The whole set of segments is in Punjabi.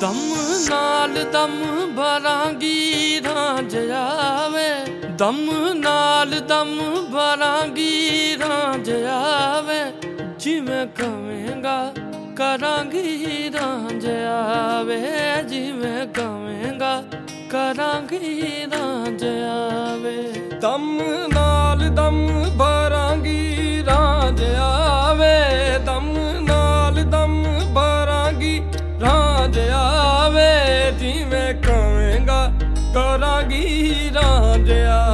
ਦਮ ਨਾਲ ਦਮ ਭਰਾਂਗੀ ਰਾਂਝ ਆਵੇ ਦਮ ਨਾਲ ਦਮ ਭਰਾਂਗੀ ਰਾਂਝ ਆਵੇ ਜਿਵੇਂ ਕਵੇਂਗਾ ਕਰਾਂਗੀ ਰਾਂਝ ਆਵੇ ਜਿਵੇਂ ਕਵੇਂਗਾ ਕਰਾਂਗੀ ਰਾਂਝ ਆਵੇ ਦਮ ਨਾਲ ਦਮ ਭਰਾਂਗੀ ਗਈ ਰਾਂਝਿਆ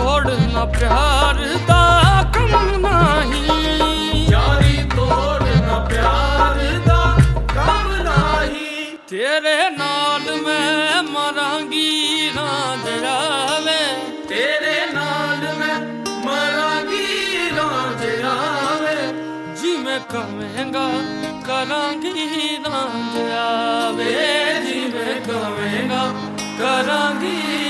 ਤੋੜਨਾ ਪਿਆਰ ਦਾ ਕੰਮ ਨਹੀਂ। ਪਿਆਰ ਦਾ ਕੰਮ ਤੇਰੇ ਨਾਲ ਮੈਂ ਮਰਾਂਗੀ ਰਾਂਦ ਰਾਵੇ ਤੇਰੇ ਨਾਲ ਮੈਂ ਮਰਾਂਗੀ ਰਾਂਦ ਰਾਵੇ ਜਿਵੇਂ ਕਵੇਂਗਾ ਕਰਾਂਗੀ ਰਾਂਦ ਆਵੇ ਜਿਵੇਂ ਕਵੇਂਗਾ ਕਰਾਂਗੀ